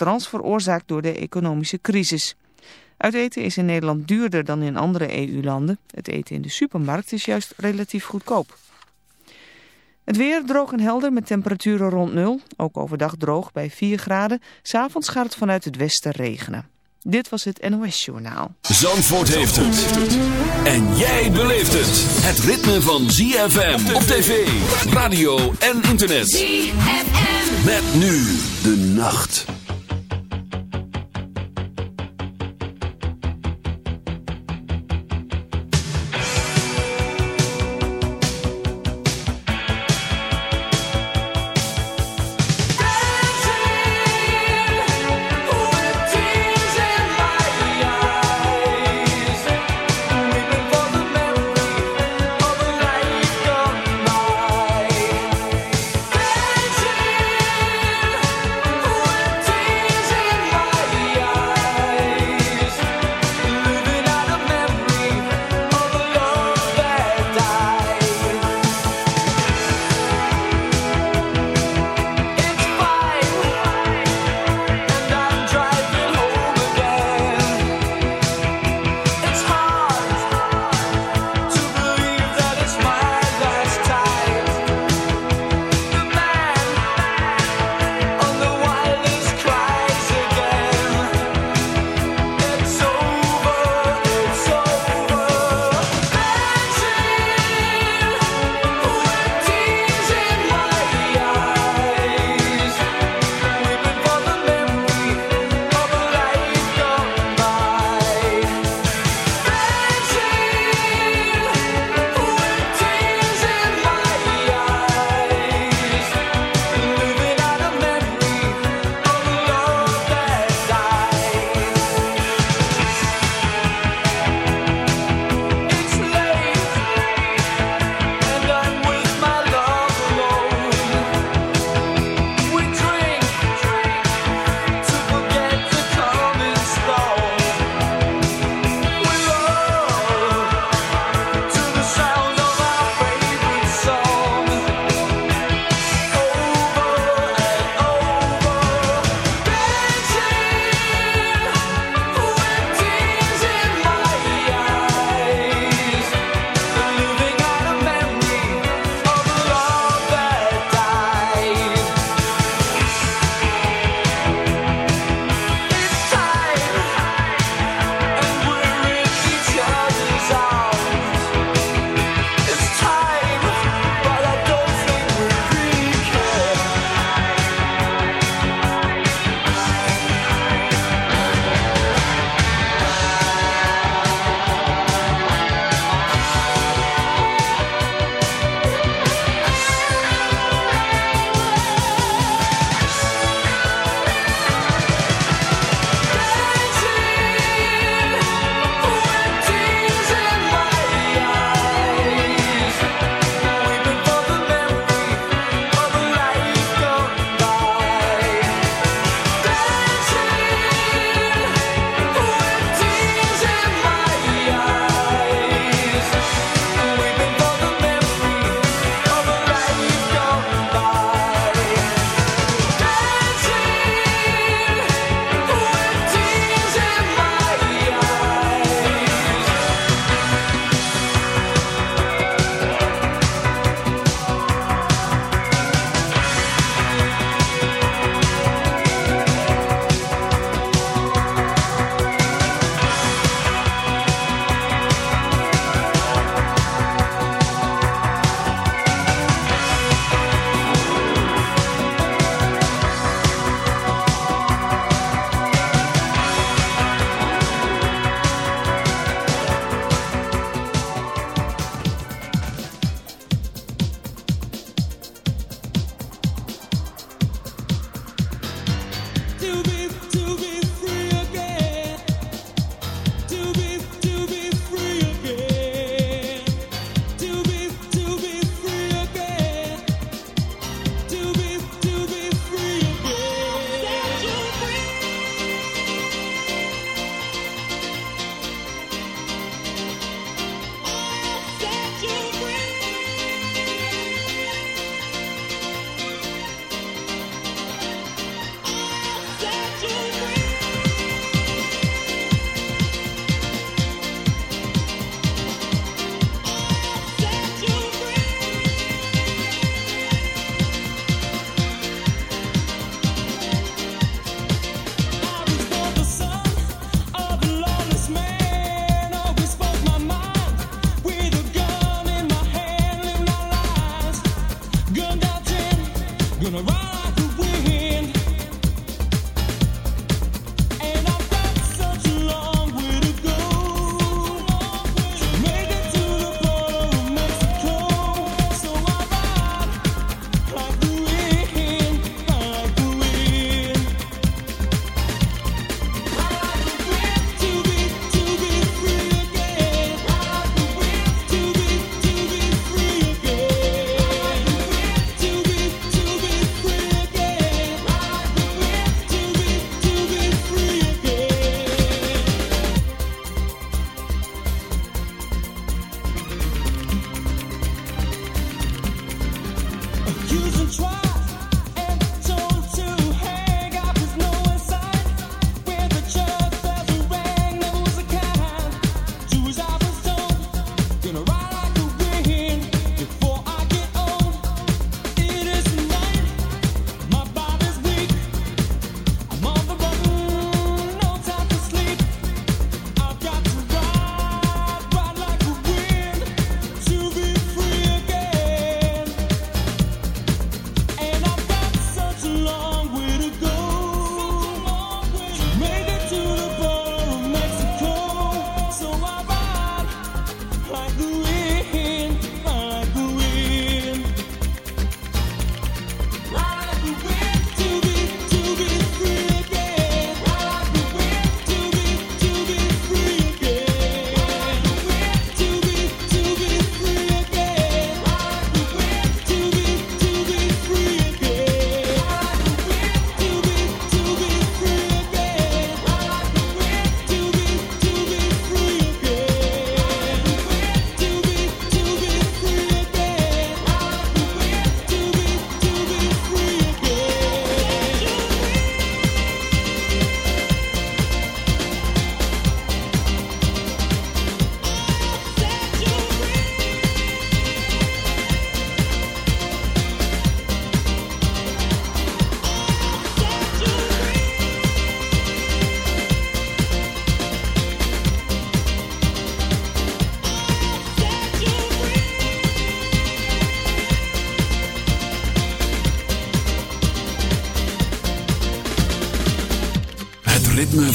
restaurants veroorzaakt door de economische crisis. Uit eten is in Nederland duurder dan in andere EU-landen. Het eten in de supermarkt is juist relatief goedkoop. Het weer droog en helder met temperaturen rond nul. Ook overdag droog bij 4 graden. S'avonds gaat het vanuit het westen regenen. Dit was het NOS Journaal. Zandvoort heeft het. En jij beleeft het. Het ritme van ZFM op tv, radio en internet. ZFM. Met nu de nacht.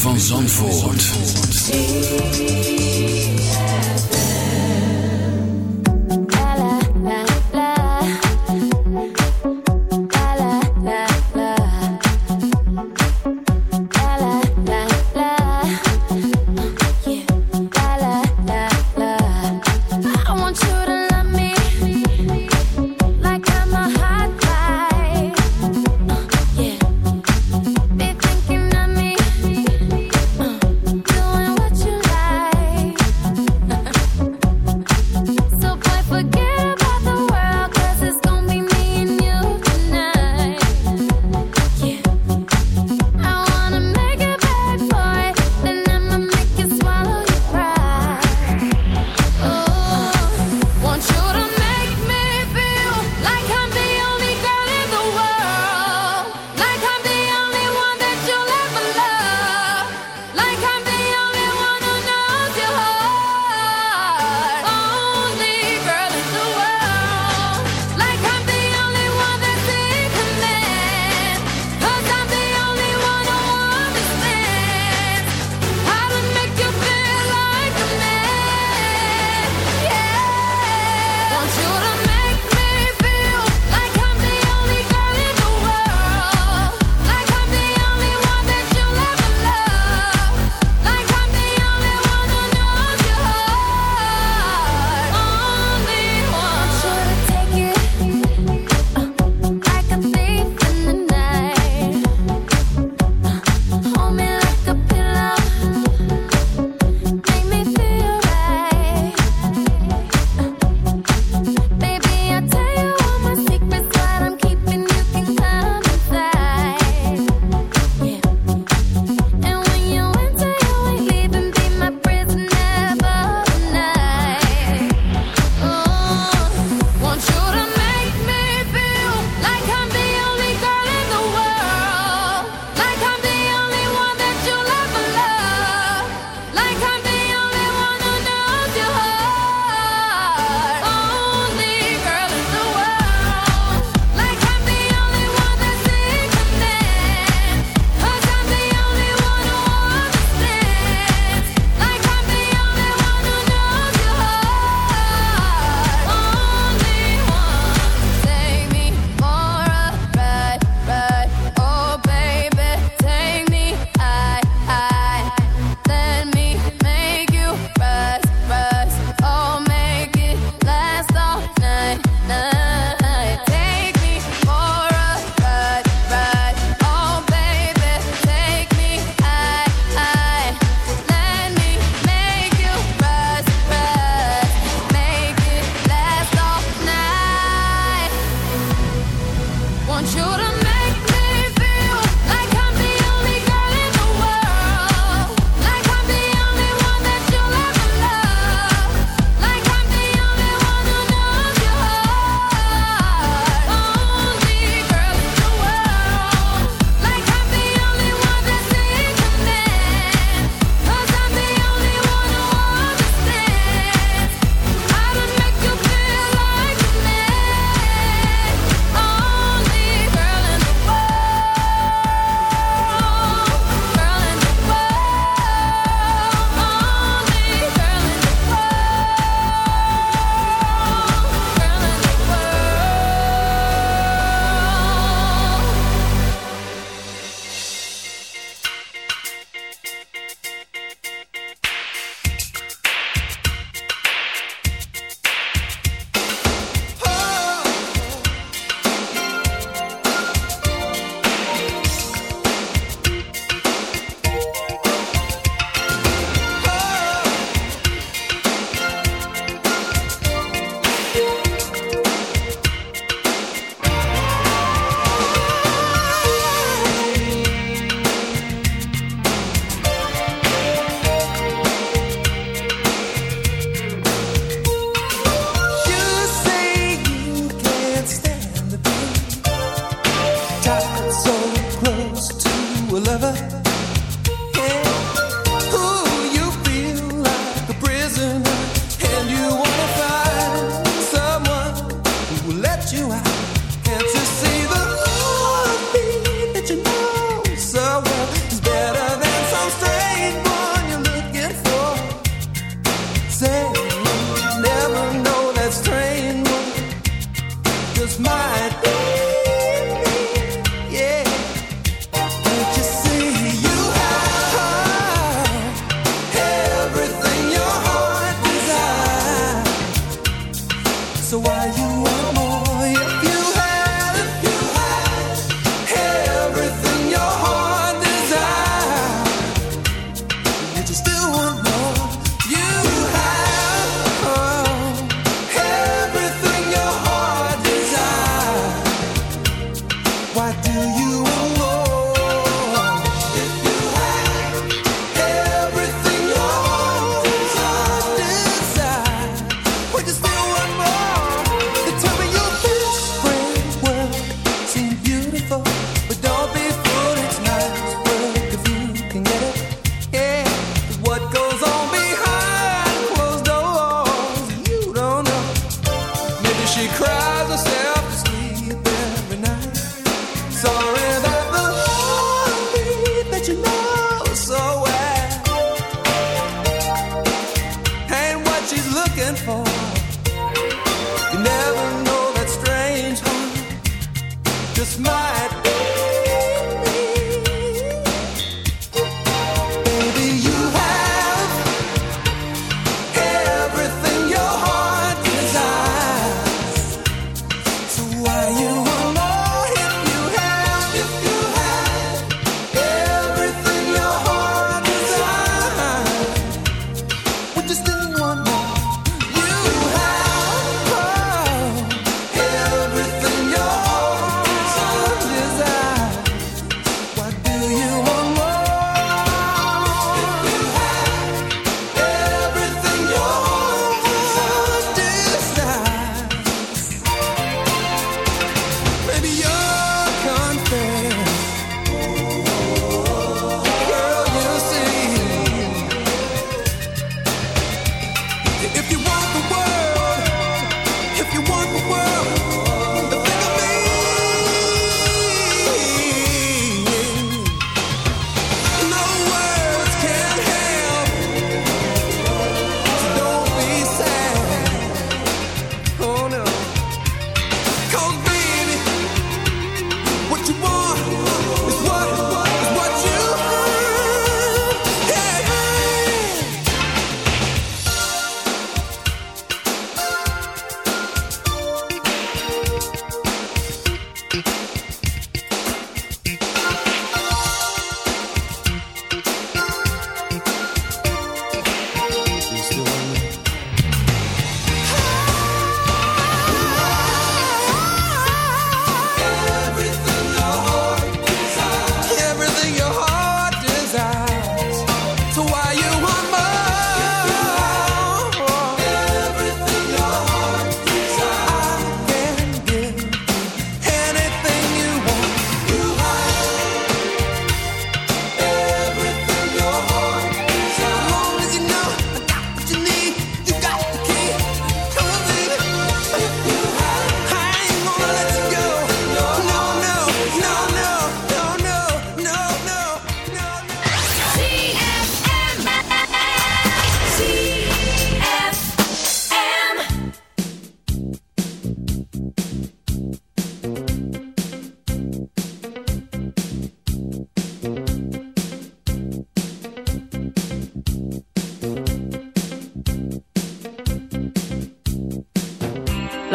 Van Zandvoort.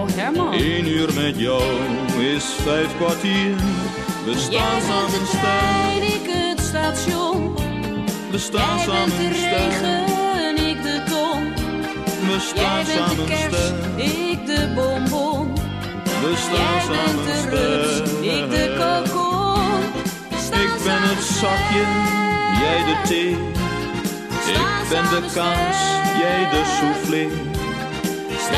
Oh Herman. Eén uur met jou is vijf kwartier. We staan samen stijl. ik het station. We staan Jij samen bent de regen, ik de ton. We staan Jij samen bent de kerst, ik de bonbon. We staan Jij samen bent de rust, ik de kokon. Ik ben het zakje, jij de thee. Ik ben de kaas, jij de soufflé.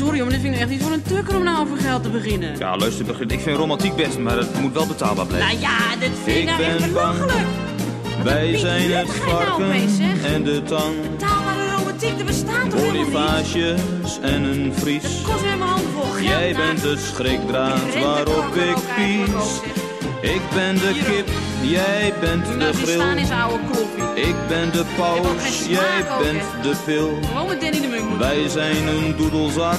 Sorry, maar dit vind ik echt niet voor een tukker om nou over geld te beginnen. Ja, luister, begin- ik vind romantiek best, maar het moet wel betaalbaar blijven. Nou ja, dit vind ik Ik nou echt belachelijk. Wij zijn het nou varken zeggen? en de tang. Betaalbare romantiek, er bestaat toch? Bonifages en een vries. Het kost weer mijn handen vol geld. Jij nou. bent de schrikdraad waarop ik pies. Ik ben de Hier kip, jij bent de grill. is oude koffie. Ik ben de paus, jij bent de pil. Wij zijn een doedelzak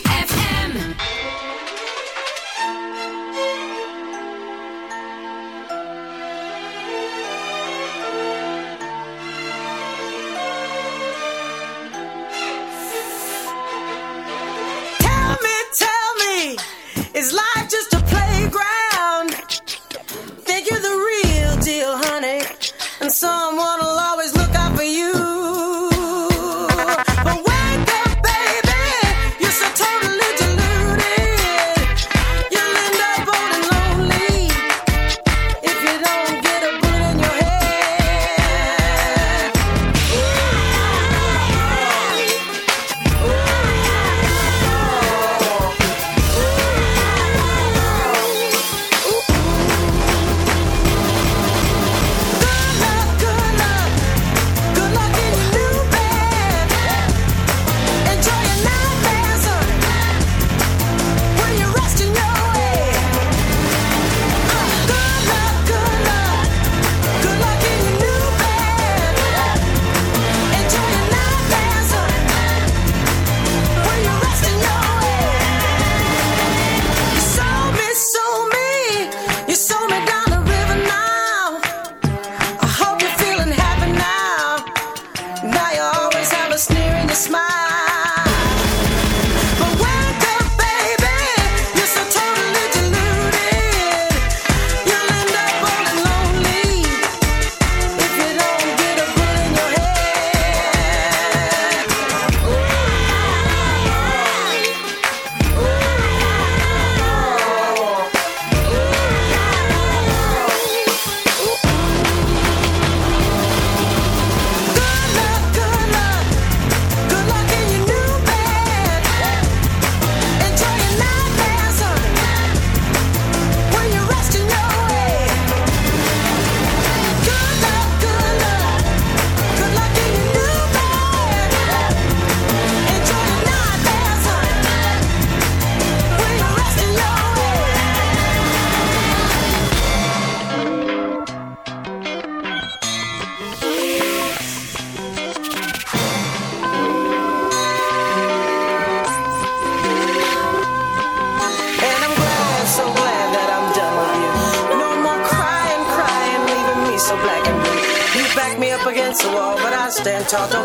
小偷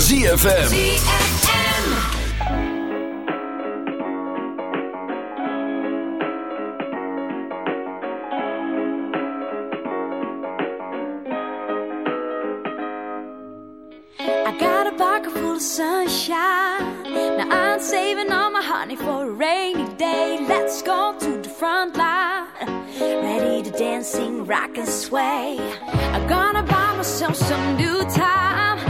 ZFM. I got a pocket full of sunshine. Now I'm saving all my honey for a rainy day. Let's go to the front line. Ready to dance, sing, rock and sway. I'm gonna buy myself some new time.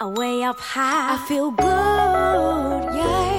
away up high. I feel good, yeah.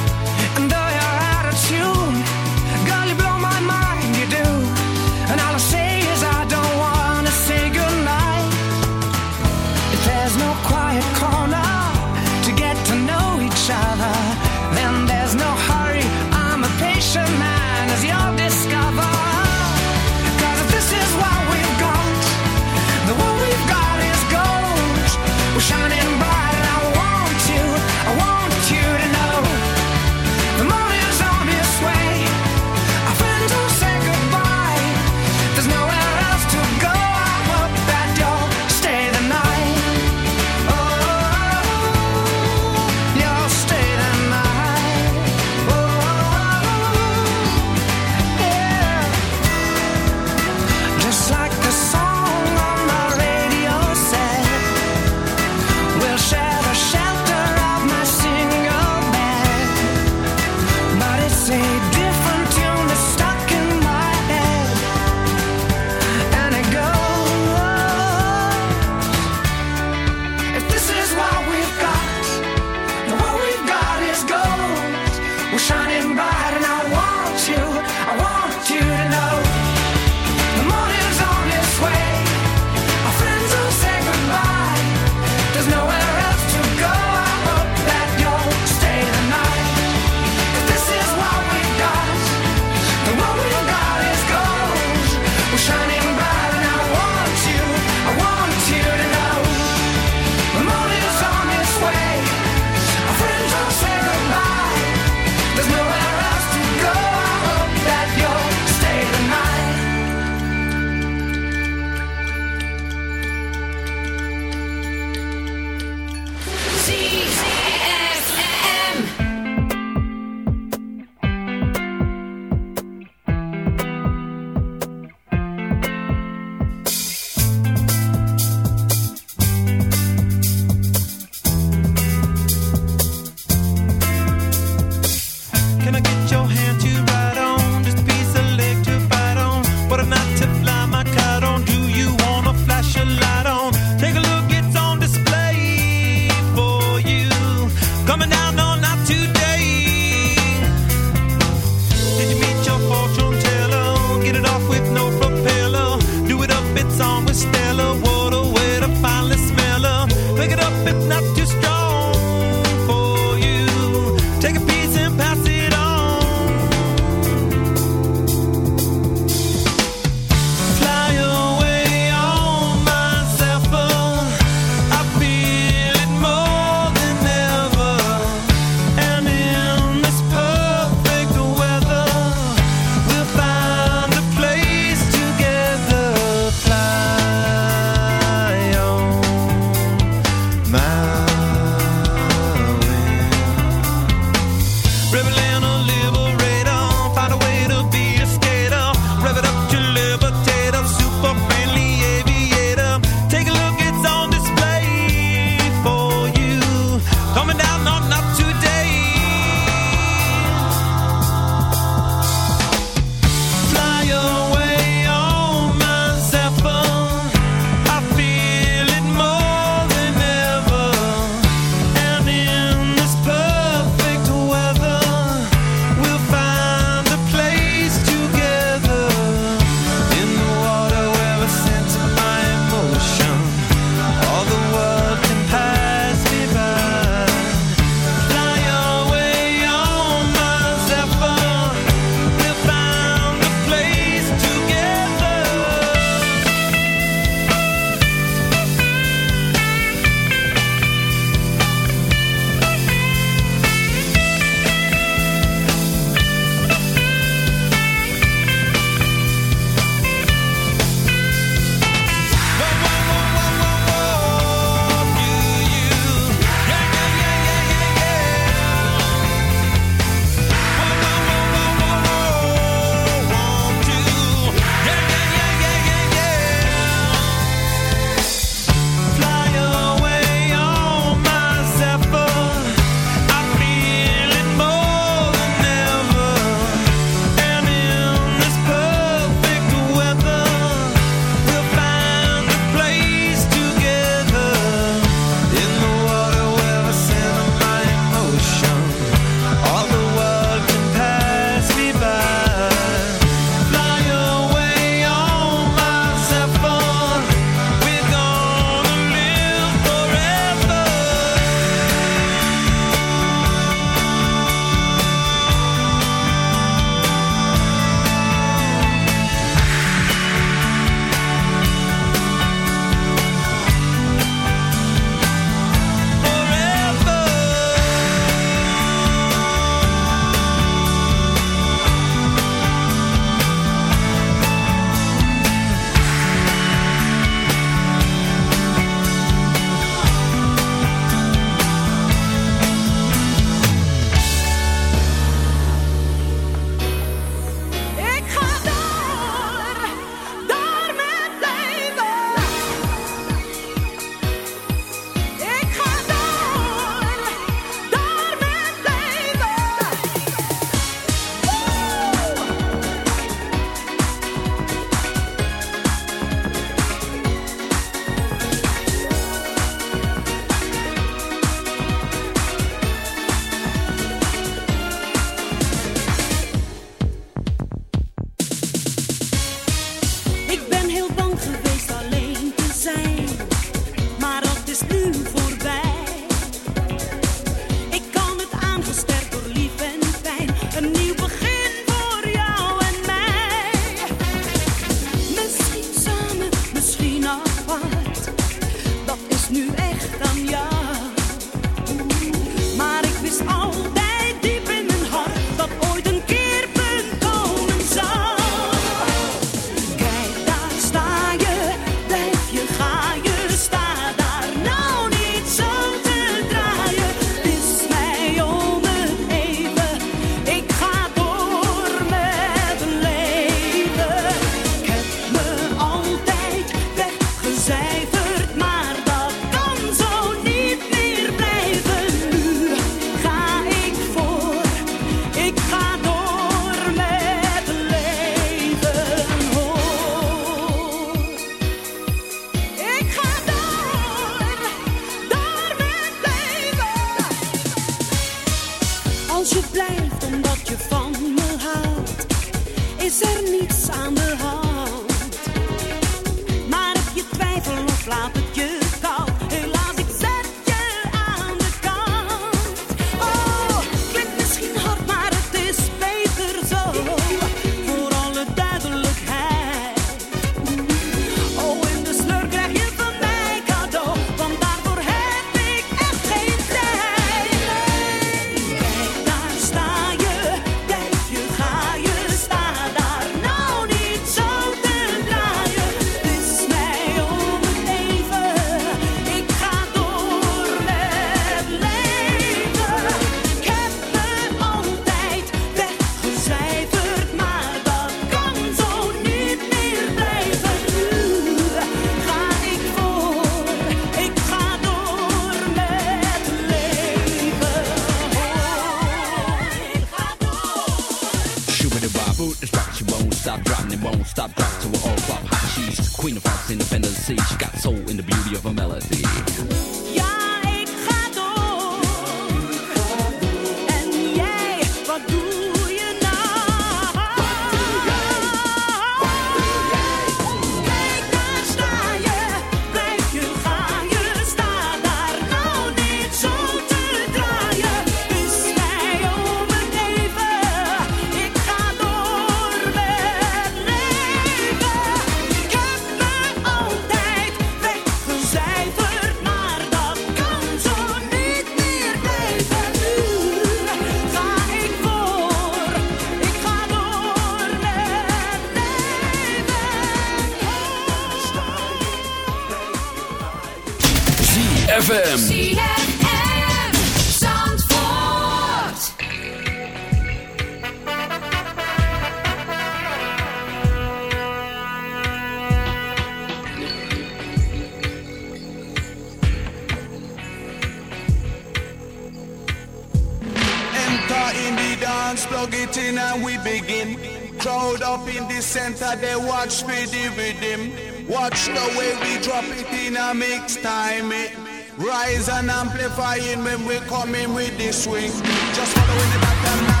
Mash the way we drop it in a mix time it. Rise and amplifying when we coming with the swing. Just following the back and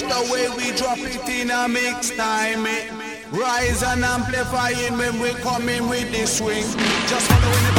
The way we drop it in a mix time. It rise and amplifying when we coming with the swing. Just following.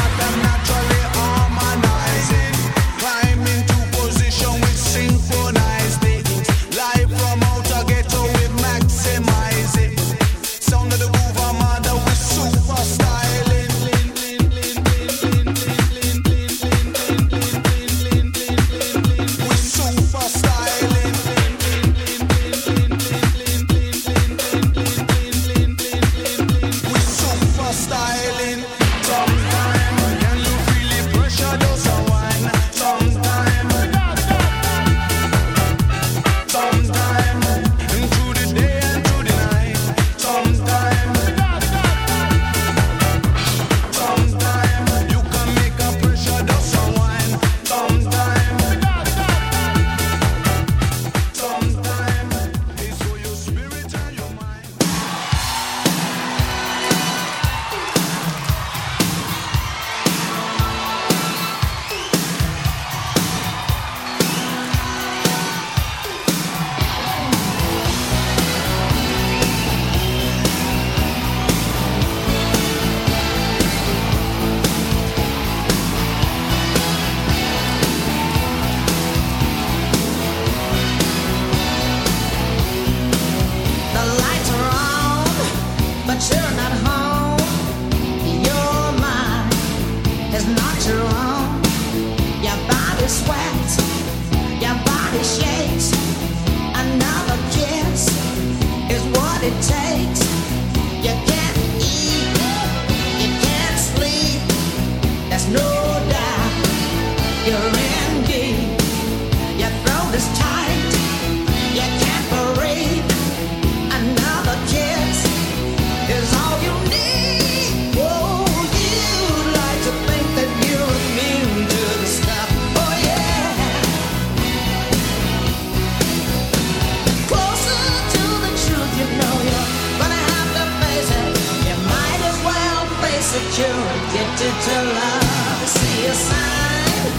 addicted to love. See a sign,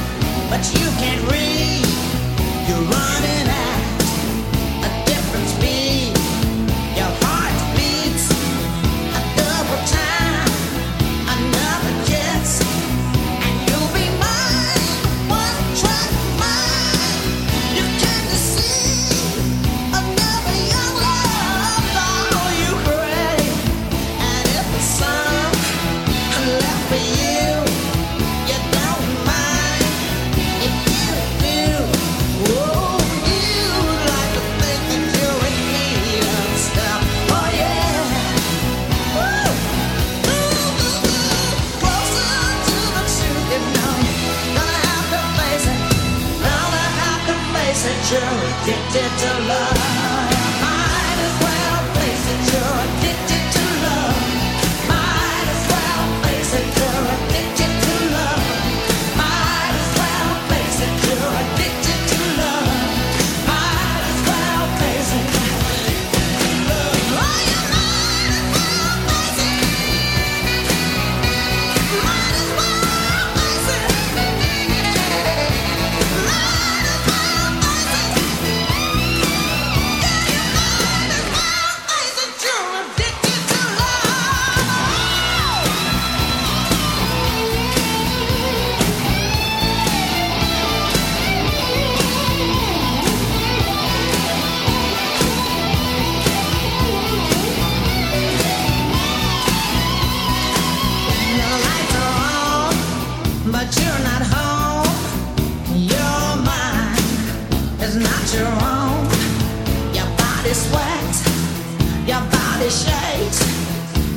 but you can't read. You're still love.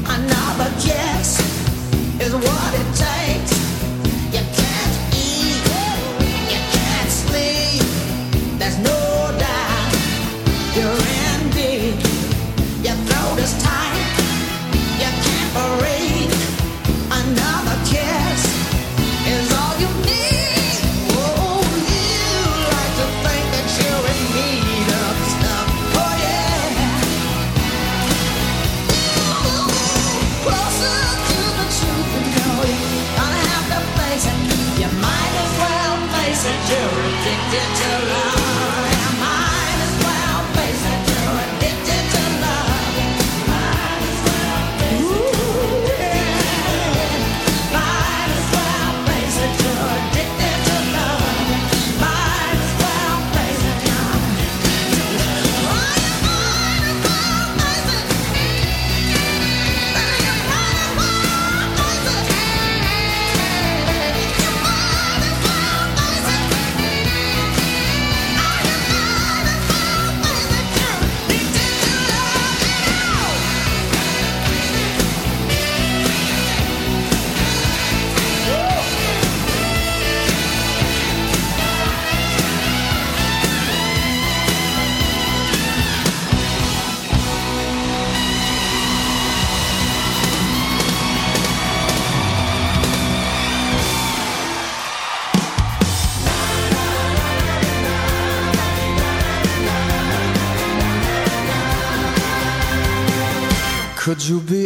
Another kiss is what it takes.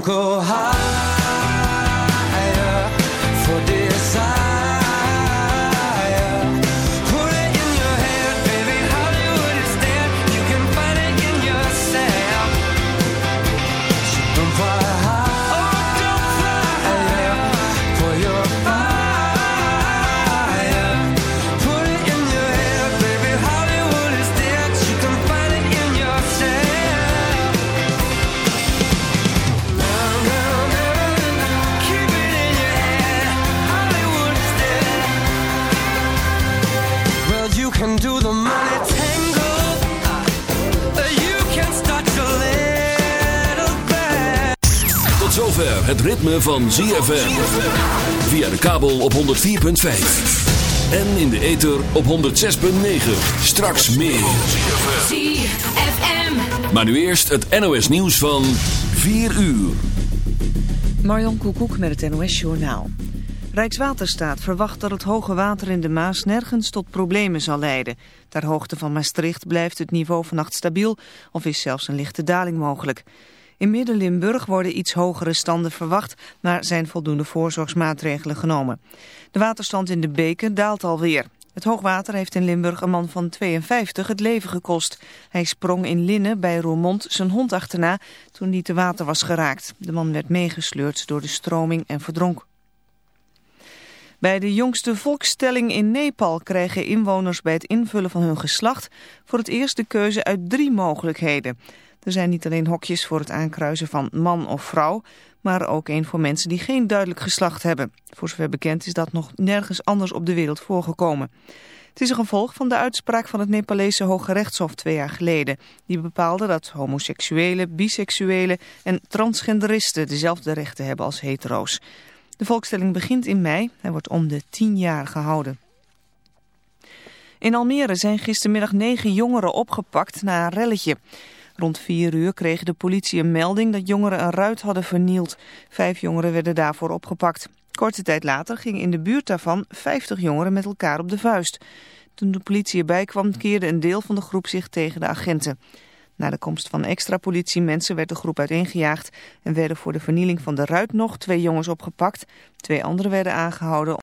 go higher zover het ritme van ZFM. Via de kabel op 104.5. En in de ether op 106.9. Straks meer. ZFM. Maar nu eerst het NOS nieuws van 4 uur. Marjan Koekoek met het NOS Journaal. Rijkswaterstaat verwacht dat het hoge water in de Maas nergens tot problemen zal leiden. Ter hoogte van Maastricht blijft het niveau vannacht stabiel of is zelfs een lichte daling mogelijk. In Midden-Limburg worden iets hogere standen verwacht, maar zijn voldoende voorzorgsmaatregelen genomen. De waterstand in de beken daalt alweer. Het hoogwater heeft in Limburg een man van 52 het leven gekost. Hij sprong in Linnen bij Roermond zijn hond achterna toen die te water was geraakt. De man werd meegesleurd door de stroming en verdronk. Bij de jongste volkstelling in Nepal krijgen inwoners bij het invullen van hun geslacht voor het eerst de keuze uit drie mogelijkheden. Er zijn niet alleen hokjes voor het aankruisen van man of vrouw, maar ook een voor mensen die geen duidelijk geslacht hebben. Voor zover bekend is dat nog nergens anders op de wereld voorgekomen. Het is een gevolg van de uitspraak van het Nepalese Hoge Rechtshof twee jaar geleden. Die bepaalde dat homoseksuelen, biseksuelen en transgenderisten dezelfde rechten hebben als hetero's. De volkstelling begint in mei. Hij wordt om de tien jaar gehouden. In Almere zijn gistermiddag negen jongeren opgepakt na een relletje. Rond vier uur kreeg de politie een melding dat jongeren een ruit hadden vernield. Vijf jongeren werden daarvoor opgepakt. Korte tijd later gingen in de buurt daarvan 50 jongeren met elkaar op de vuist. Toen de politie erbij kwam keerde een deel van de groep zich tegen de agenten. Na de komst van extra politiemensen werd de groep uiteengejaagd en werden voor de vernieling van de ruit nog twee jongens opgepakt. Twee anderen werden aangehouden